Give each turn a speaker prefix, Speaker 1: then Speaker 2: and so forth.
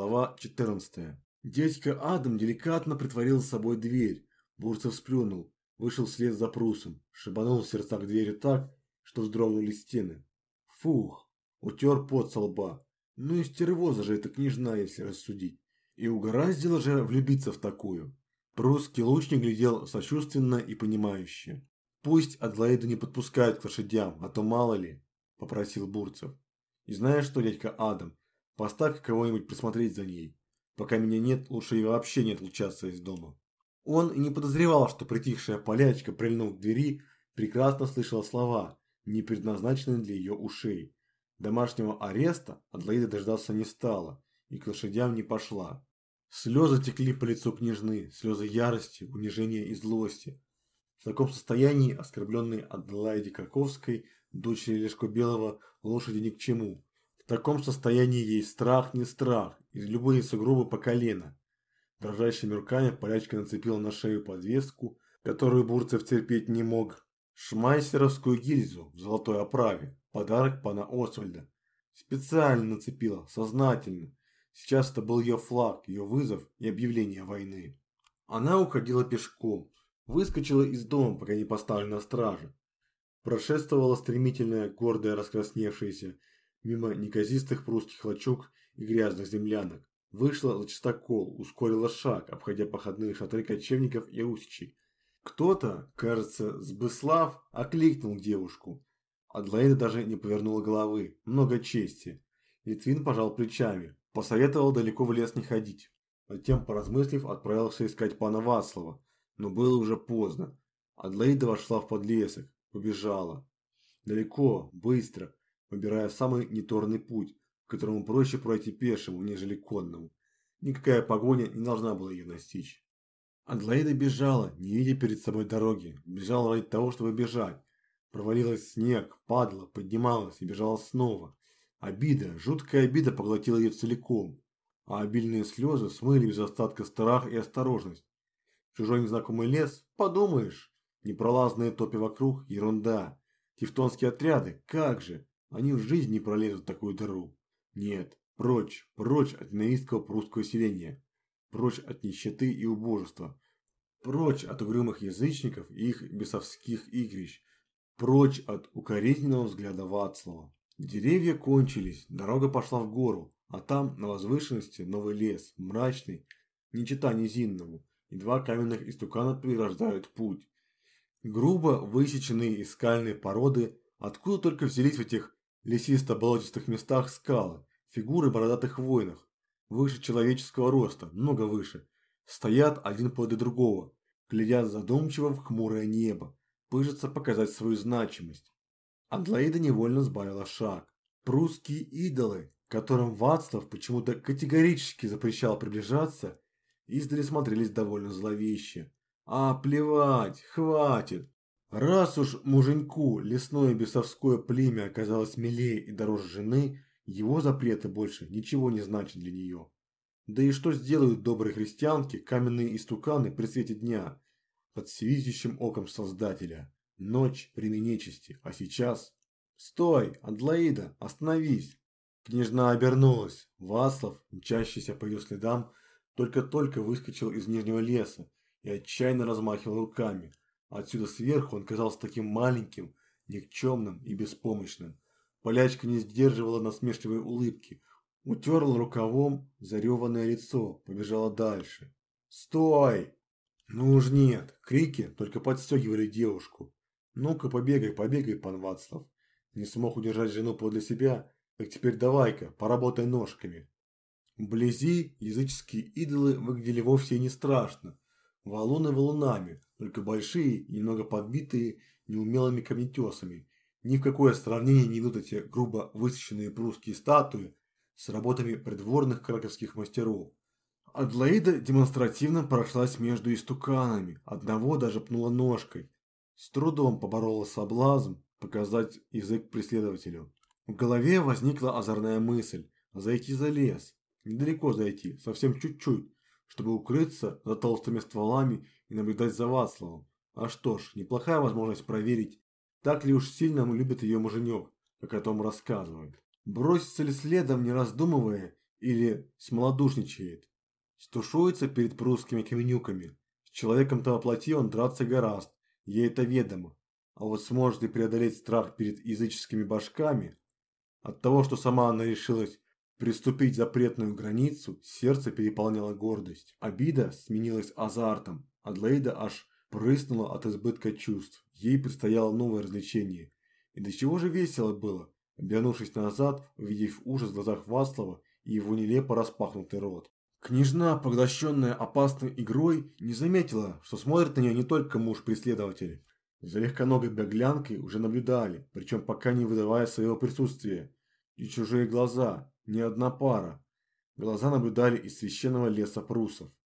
Speaker 1: Глава 14. Дядька Адам деликатно притворил за собой дверь. Бурцев сплюнул, вышел вслед за Прусом, шибанул в сердцах дверью так, что вздрогнули стены. Фух, утер пот со лба. Ну и стервоза же эта княжна, если рассудить. И угораздило же влюбиться в такую. Прусский лучник глядел сочувственно и понимающе. «Пусть Адлоиду не подпускают к лошадям, а то мало ли», – попросил Бурцев. «И знаешь что, дядька Адам, поставь кого-нибудь присмотреть за ней. Пока меня нет, лучше и вообще не отлучаться из дома». Он не подозревал, что притихшая полячка, прильнув к двери, прекрасно слышала слова, не предназначенные для ее ушей. Домашнего ареста Адлоида дождаться не стала и к лошадям не пошла. Слезы текли по лицу княжны, слезы ярости, унижения и злости. В таком состоянии, оскорбленной Аделаиде Карковской, дочери Лешко Белого, лошади ни к чему. В таком состоянии ей страх не страх, из любые сугробы по колено. Дрожащими руками полячка нацепила на шею подвеску, которую Бурцев терпеть не мог, шмайсеровскую гильзу в золотой оправе, подарок пана Освальда. Специально нацепила, сознательно. Сейчас это был ее флаг, ее вызов и объявление войны. Она уходила пешком, выскочила из дома, пока не поставлена стража. Прошествовала стремительная, гордая, раскрасневшаяся, мимо неказистых прусских лачуг и грязных землянок. Вышла за чистокол, ускорила шаг, обходя походные шатры кочевников и русичей. Кто-то, кажется, Сбыслав, окликнул девушку. Адлоида даже не повернула головы. Много чести. Литвин пожал плечами. Посоветовал далеко в лес не ходить. Затем, поразмыслив, отправился искать пана Вацлава. Но было уже поздно. Адлоида вошла в подлесок, побежала. Далеко, быстро, выбирая самый неторный путь, которому проще пройти пешему, нежели конному. Никакая погоня не должна была ее настичь. Адлоида бежала, не видя перед собой дороги. Бежала ради того, чтобы бежать. Провалилась снег, падала, поднималась и бежала снова. Обида, жуткая обида поглотила ее целиком, а обильные слезы смыли без остатка страх и осторожность. Чужой незнакомый лес, подумаешь. Непролазные топи вокруг, ерунда. Тевтонские отряды, как же. Они в жизни не пролезут в такую дыру. Нет, прочь, прочь от ненавистского прусского селения. Прочь от нищеты и убожества. Прочь от угрюмых язычников и их бесовских игрищ. Прочь от укоризненного взгляда Вацлава. Деревья кончились, дорога пошла в гору, а там, на возвышенности, новый лес, мрачный, не чита низинному и два каменных истукана преграждают путь. Грубо высеченные из скальной породы, откуда только взялись в этих лесисто-болотистых местах скалы, фигуры бородатых воинов, выше человеческого роста, много выше, стоят один подле другого, глядят задумчиво в хмурое небо, пыжатся показать свою значимость. Адлоида невольно сбавила шаг. Прусские идолы, которым Вацлав почему-то категорически запрещал приближаться, издали смотрелись довольно зловеще. А плевать, хватит. Раз уж муженьку лесное бесовское племя оказалось милее и дороже жены, его запреты больше ничего не значат для нее. Да и что сделают добрые христианки, каменные истуканы при свете дня, под свидящим оком Создателя? Ночь при нечисти, а сейчас... Стой, Адлоида, остановись! Княжна обернулась. Васлов, мчащийся по ее следам, только-только выскочил из нижнего леса и отчаянно размахивал руками. Отсюда сверху он казался таким маленьким, никчемным и беспомощным. Полячка не сдерживала насмешливой улыбки, утерла рукавом зареванное лицо, побежала дальше. «Стой!» Ну уж нет, крики только подстегивали девушку. «Ну-ка, побегай, побегай, пан Вацлав!» Не смог удержать жену подле себя, так теперь давай-ка, поработай ножками. Вблизи языческие идолы выглядели вовсе не страшно. Валуны валунами, только большие и немного подбитые неумелыми камнетесами. Ни в какое сравнение не идут эти грубо высеченные прусские статуи с работами придворных краковских мастеров. Адлоида демонстративно прошлась между истуканами, одного даже пнула ножкой. С трудом поборола соблазн показать язык преследователю. В голове возникла озорная мысль – зайти за лес, Недалеко зайти, совсем чуть-чуть, чтобы укрыться за толстыми стволами и наблюдать за Вацлавом. А что ж, неплохая возможность проверить, так ли уж сильно любит ее муженек, как о том рассказывает. Броситься ли следом, не раздумывая, или смолодушничает. Стушуется перед прусскими каменюками. С человеком-то воплоти он драться гораст, ей это ведомо. А вот сможет ли преодолеть страх перед языческими башками? От того, что сама она решилась приступить запретную границу, сердце переполняло гордость. Обида сменилась азартом. Адлейда аж прыснула от избытка чувств. Ей предстояло новое развлечение. И до чего же весело было, обернувшись назад, увидев ужас в глазах Васлова и его нелепо распахнутый рот. Княжна, поглощенная опасной игрой, не заметила, что смотрит на нее не только муж-преследователь. За легконогой беглянкой уже наблюдали, причем пока не выдавая своего присутствия. И чужие глаза, не одна пара. Глаза наблюдали из священного леса прусов.